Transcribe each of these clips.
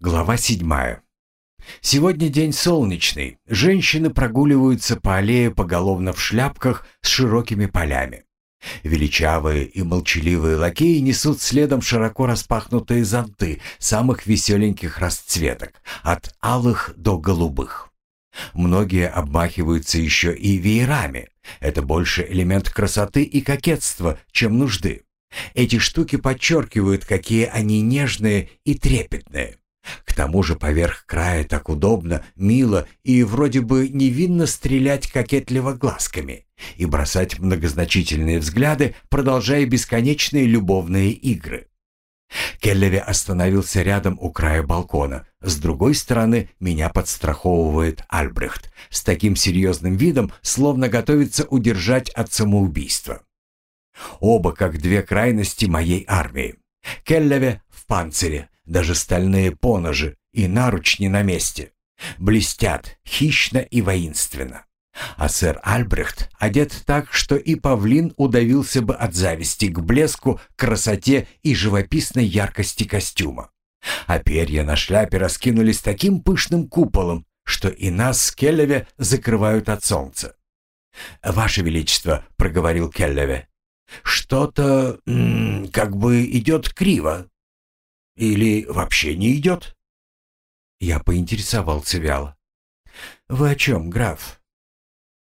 Глава седьмая. Сегодня день солнечный. Женщины прогуливаются по аллее поголовно в шляпках с широкими полями. Величавые и молчаливые лакеи несут следом широко распахнутые зонты самых веселеньких расцветок, от алых до голубых. Многие обмахиваются еще и веерами. Это больше элемент красоты и кокетства, чем нужды. Эти штуки подчеркивают, какие они нежные и трепетные. Тому же поверх края так удобно, мило и вроде бы невинно стрелять кокетливо глазками и бросать многозначительные взгляды, продолжая бесконечные любовные игры. Келлеви остановился рядом у края балкона. С другой стороны меня подстраховывает Альбрехт с таким серьезным видом, словно готовится удержать от самоубийства. Оба как две крайности моей армии. Келлеве в панцире, даже стальные поножи и наручни на месте. Блестят хищно и воинственно. А сэр Альбрехт одет так, что и павлин удавился бы от зависти к блеску, красоте и живописной яркости костюма. А перья на шляпе раскинулись таким пышным куполом, что и нас с Келлеве закрывают от солнца. «Ваше Величество», — проговорил Келлеве, — «что-то как бы идет криво. Или вообще не идет?» Я поинтересовался вяло. «Вы о чем, граф?»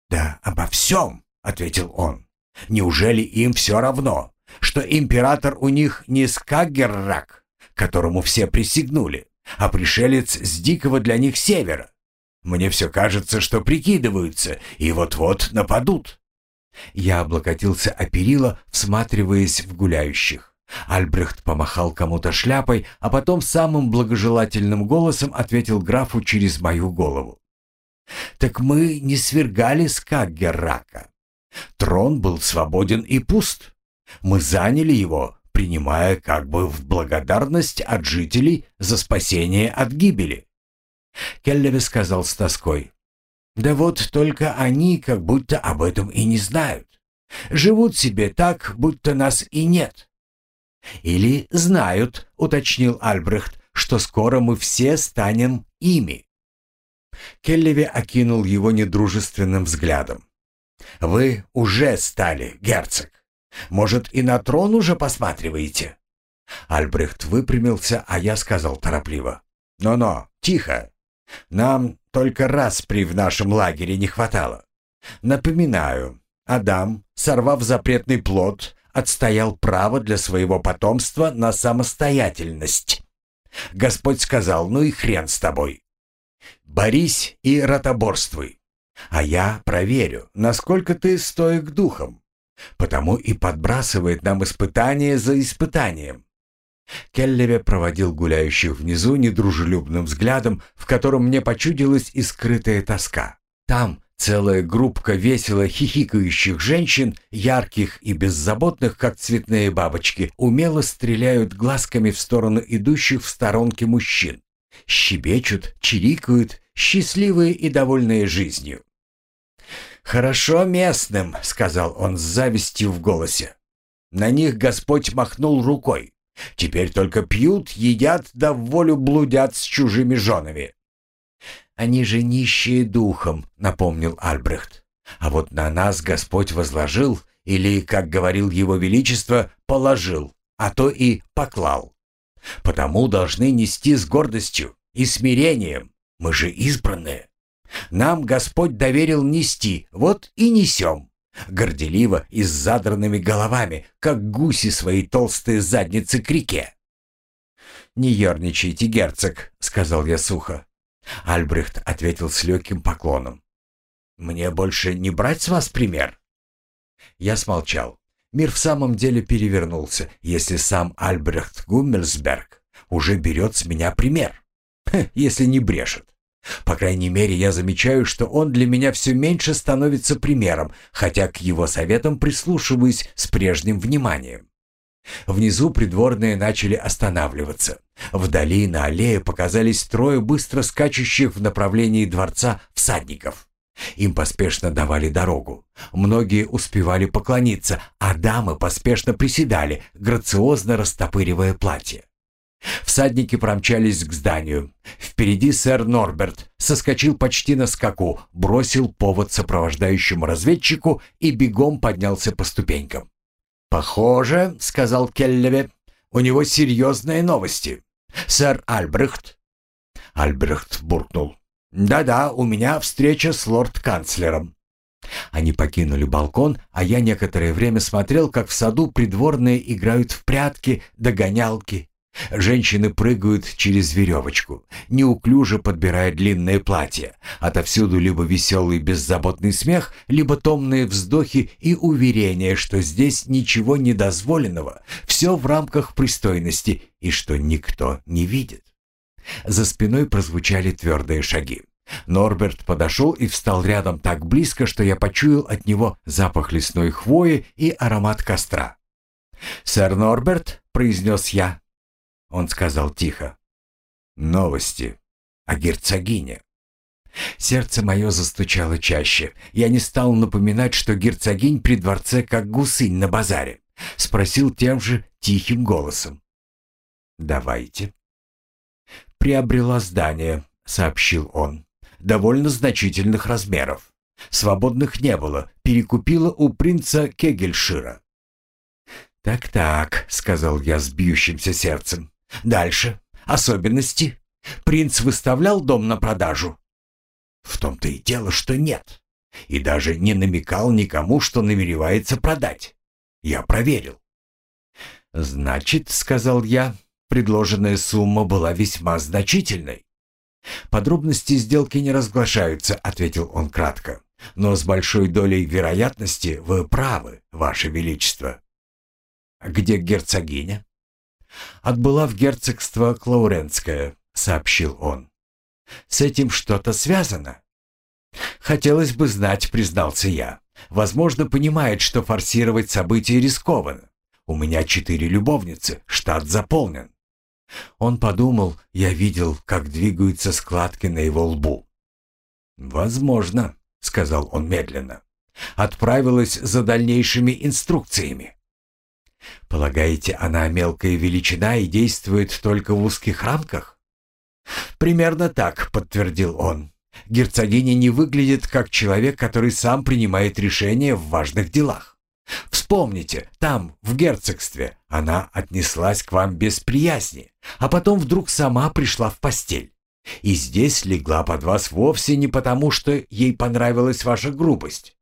«Да обо всем», — ответил он. «Неужели им все равно, что император у них не Скагеррак, которому все присягнули, а пришелец с дикого для них севера? Мне все кажется, что прикидываются и вот-вот нападут». Я облокотился о перила, всматриваясь в гуляющих. Альбрехт помахал кому-то шляпой, а потом самым благожелательным голосом ответил графу через мою голову. «Так мы не свергали Скаггерака. Трон был свободен и пуст. Мы заняли его, принимая как бы в благодарность от жителей за спасение от гибели». Келлеве сказал с тоской. «Да вот только они как будто об этом и не знают. Живут себе так, будто нас и нет. «Или знают», — уточнил Альбрехт, «что скоро мы все станем ими». Келлеви окинул его недружественным взглядом. «Вы уже стали, герцог. Может, и на трон уже посматриваете?» Альбрехт выпрямился, а я сказал торопливо. «Но-но, тихо. Нам только распри в нашем лагере не хватало. Напоминаю, Адам, сорвав запретный плод, отстоял право для своего потомства на самостоятельность. Господь сказал, ну и хрен с тобой. Борись и ротоборствуй. А я проверю, насколько ты стоек духом. Потому и подбрасывает нам испытание за испытанием. Келлеве проводил гуляющих внизу недружелюбным взглядом, в котором мне почудилась и скрытая тоска. Там, Целая группка весело хихикающих женщин, ярких и беззаботных, как цветные бабочки, умело стреляют глазками в сторону идущих в сторонке мужчин. Щебечут, чирикают, счастливые и довольные жизнью. «Хорошо местным», — сказал он с завистью в голосе. На них Господь махнул рукой. Теперь только пьют, едят, да в волю блудят с чужими женами. Они же нищие духом, напомнил Альбрехт. А вот на нас Господь возложил, или, как говорил Его Величество, положил, а то и поклал. Потому должны нести с гордостью и смирением. Мы же избранные. Нам Господь доверил нести, вот и несем. Горделиво и с задранными головами, как гуси свои толстые задницы к реке. «Не ерничайте, герцог», — сказал я сухо. Альбрехт ответил с легким поклоном. «Мне больше не брать с вас пример?» Я смолчал. Мир в самом деле перевернулся, если сам Альбрехт Гуммельсберг уже берет с меня пример. Хе, если не брешет. По крайней мере, я замечаю, что он для меня все меньше становится примером, хотя к его советам прислушиваюсь с прежним вниманием. Внизу придворные начали останавливаться. Вдали на аллее показались трое быстро скачущих в направлении дворца всадников. Им поспешно давали дорогу. Многие успевали поклониться, а дамы поспешно приседали, грациозно растопыривая платье. Всадники промчались к зданию. Впереди сэр Норберт соскочил почти на скаку, бросил повод сопровождающему разведчику и бегом поднялся по ступенькам. «Похоже», — сказал Келлеве, — «у него серьезные новости. Сэр Альбрехт». Альбрехт буркнул. «Да-да, у меня встреча с лорд-канцлером». Они покинули балкон, а я некоторое время смотрел, как в саду придворные играют в прятки, догонялки Женщины прыгают через веревочку, неуклюже подбирая длинное платье. Отовсюду либо веселый беззаботный смех, либо томные вздохи и уверение, что здесь ничего недозволенного, все в рамках пристойности и что никто не видит. За спиной прозвучали твердые шаги. Норберт подошел и встал рядом так близко, что я почуял от него запах лесной хвои и аромат костра. «Сэр Норберт», — произнес я, он сказал тихо. «Новости о герцогине». Сердце мое застучало чаще. Я не стал напоминать, что герцогинь при дворце как гусынь на базаре. Спросил тем же тихим голосом. «Давайте». «Приобрела здание», — сообщил он. «Довольно значительных размеров. Свободных не было. Перекупила у принца Кегельшира». «Так-так», — сказал я с бьющимся сердцем. Дальше. Особенности. Принц выставлял дом на продажу? В том-то и дело, что нет. И даже не намекал никому, что намеревается продать. Я проверил. «Значит, — сказал я, — предложенная сумма была весьма значительной». «Подробности сделки не разглашаются», — ответил он кратко. «Но с большой долей вероятности вы правы, Ваше Величество». «Где герцогиня?» «Отбыла в герцогство Клауренское», — сообщил он. «С этим что-то связано?» «Хотелось бы знать», — признался я. «Возможно, понимает, что форсировать события рискованно. У меня четыре любовницы, штат заполнен». Он подумал, я видел, как двигаются складки на его лбу. «Возможно», — сказал он медленно. «Отправилась за дальнейшими инструкциями». Полагаете, она мелкая величина и действует только в узких рамках? Примерно так, подтвердил он. Герцогиня не выглядит как человек, который сам принимает решения в важных делах. Вспомните, там, в герцогстве, она отнеслась к вам без приязни, а потом вдруг сама пришла в постель. И здесь легла под вас вовсе не потому, что ей понравилась ваша грубость.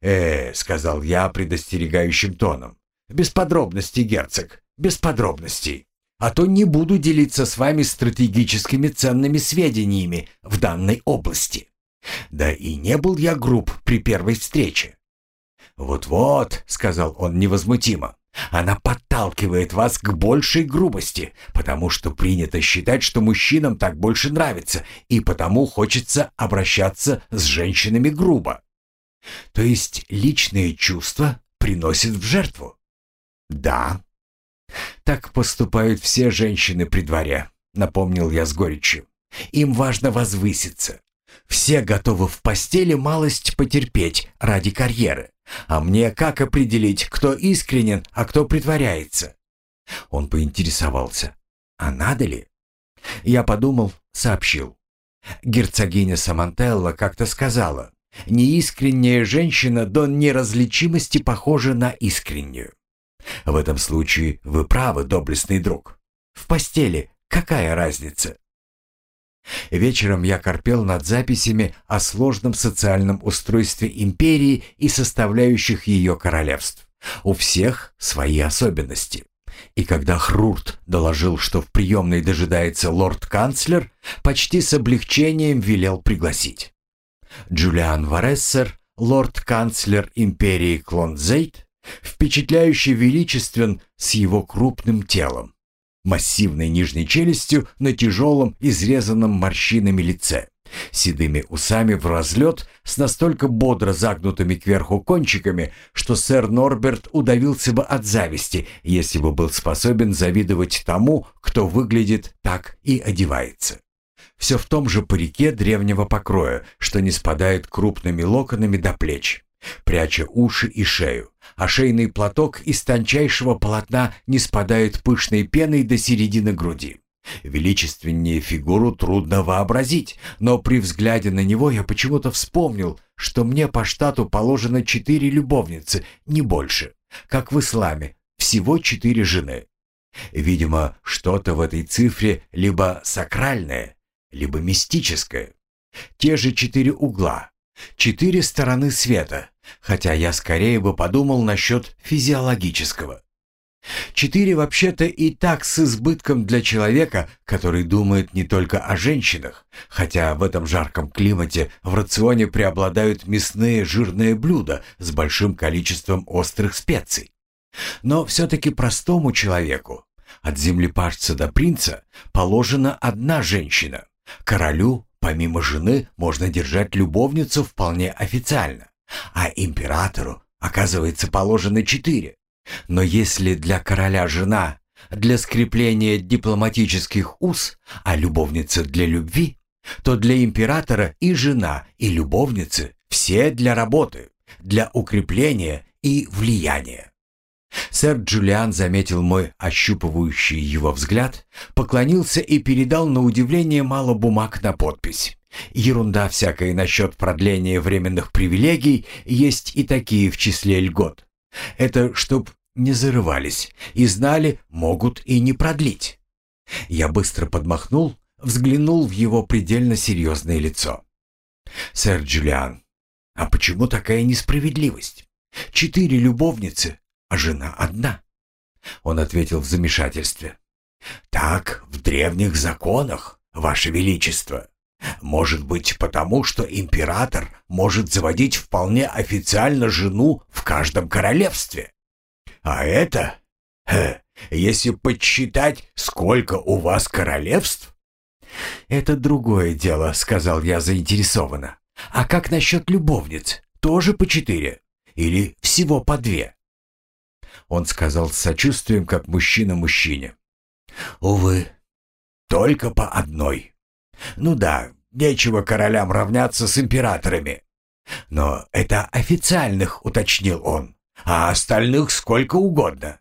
«Э, — сказал я предостерегающим тоном, без подробностей, герцог, без подробностей. А то не буду делиться с вами стратегическими ценными сведениями в данной области. Да и не был я груб при первой встрече. «Вот-вот», — сказал он невозмутимо, — «она подталкивает вас к большей грубости, потому что принято считать, что мужчинам так больше нравится, и потому хочется обращаться с женщинами грубо. То есть личные чувства приносят в жертву. «Да». «Так поступают все женщины при дворе», — напомнил я с горечью. «Им важно возвыситься. Все готовы в постели малость потерпеть ради карьеры. А мне как определить, кто искренен, а кто притворяется?» Он поинтересовался. «А надо ли?» Я подумал, сообщил. Герцогиня Самантелла как-то сказала, «Неискренняя женщина до неразличимости похожа на искреннюю. В этом случае вы правы, доблестный друг. В постели какая разница? Вечером я корпел над записями о сложном социальном устройстве империи и составляющих ее королевств. У всех свои особенности. И когда Хрурт доложил, что в приемной дожидается лорд-канцлер, почти с облегчением велел пригласить. Джулиан Варессер, лорд-канцлер империи Клонзейт, впечатляюще величествен с его крупным телом, массивной нижней челюстью на тяжелом, изрезанном морщинами лице, седыми усами в разлет, с настолько бодро загнутыми кверху кончиками, что сэр Норберт удавился бы от зависти, если бы был способен завидовать тому, кто выглядит так и одевается. Все в том же парике древнего покроя, что не спадает крупными локонами до плеч, пряча уши и шею, а шейный платок из тончайшего полотна не спадает пышной пеной до середины груди. Величественнее фигуру трудно вообразить, но при взгляде на него я почему-то вспомнил, что мне по штату положено четыре любовницы, не больше, как в исламе, всего четыре жены. Видимо, что-то в этой цифре либо сакральное, либо мистическое. Те же четыре угла, четыре стороны света, хотя я скорее бы подумал насчет физиологического. Четыре вообще-то и так с избытком для человека, который думает не только о женщинах, хотя в этом жарком климате в рационе преобладают мясные жирные блюда с большим количеством острых специй. Но все-таки простому человеку, от землепашца до принца, положена одна женщина. Королю, помимо жены, можно держать любовницу вполне официально, а императору, оказывается, положено четыре. Но если для короля жена для скрепления дипломатических уз, а любовница для любви, то для императора и жена, и любовницы все для работы, для укрепления и влияния. Сэр Джулиан заметил мой ощупывающий его взгляд, поклонился и передал на удивление мало бумаг на подпись. Ерунда всякая насчет продления временных привилегий, есть и такие в числе льгот. Это чтоб не зарывались и знали, могут и не продлить. Я быстро подмахнул, взглянул в его предельно серьезное лицо. «Сэр Джулиан, а почему такая несправедливость? Четыре любовницы, а жена одна?» Он ответил в замешательстве. «Так в древних законах, Ваше Величество. Может быть, потому что император может заводить вполне официально жену в каждом королевстве. А это... Хе, если подсчитать, сколько у вас королевств... «Это другое дело», — сказал я заинтересованно. «А как насчет любовниц? Тоже по четыре? Или всего по две?» Он сказал с сочувствием, как мужчина мужчине. «Увы, только по одной. Ну да, нечего королям равняться с императорами. Но это официальных, уточнил он, а остальных сколько угодно.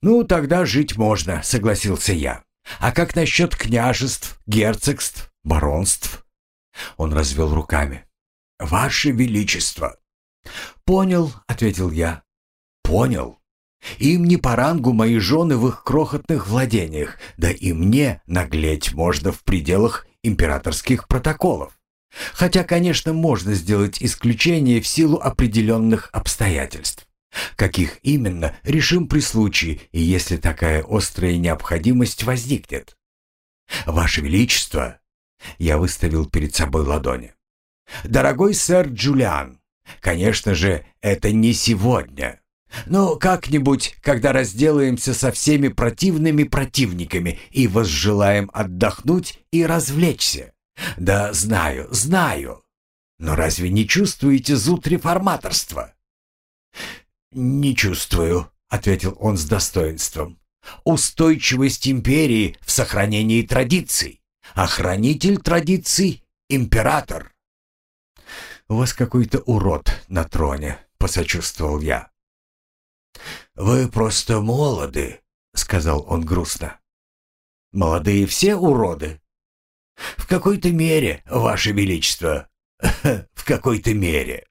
Ну, тогда жить можно, согласился я. А как насчет княжеств, герцогств, баронств? Он развел руками. Ваше Величество. Понял, ответил я. Понял. Им не по рангу мои жены в их крохотных владениях, да и мне наглеть можно в пределах императорских протоколов. Хотя, конечно, можно сделать исключение в силу определенных обстоятельств. Каких именно, решим при случае, и если такая острая необходимость возникнет. Ваше Величество, я выставил перед собой ладони. Дорогой сэр Джулиан, конечно же, это не сегодня. Но как-нибудь, когда разделаемся со всеми противными противниками и возжелаем отдохнуть и развлечься. Да, знаю, знаю. Но разве не чувствуете зуд реформаторства? Не чувствую, ответил он с достоинством. Устойчивость империи в сохранении традиций. Охранитель традиций — император. «У вас какой-то урод на троне», — посочувствовал я. «Вы просто молоды», — сказал он грустно. «Молодые все уроды?» «В какой-то мере, Ваше Величество, в какой-то мере.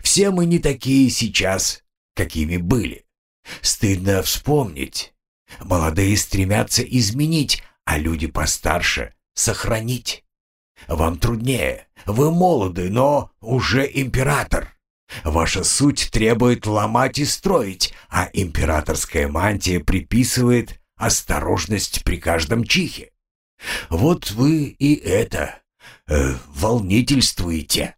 Все мы не такие сейчас, какими были. Стыдно вспомнить. Молодые стремятся изменить, а люди постарше — сохранить. Вам труднее. Вы молоды, но уже император. Ваша суть требует ломать и строить, а императорская мантия приписывает осторожность при каждом чихе. Вот вы и это, э, волнительствуете.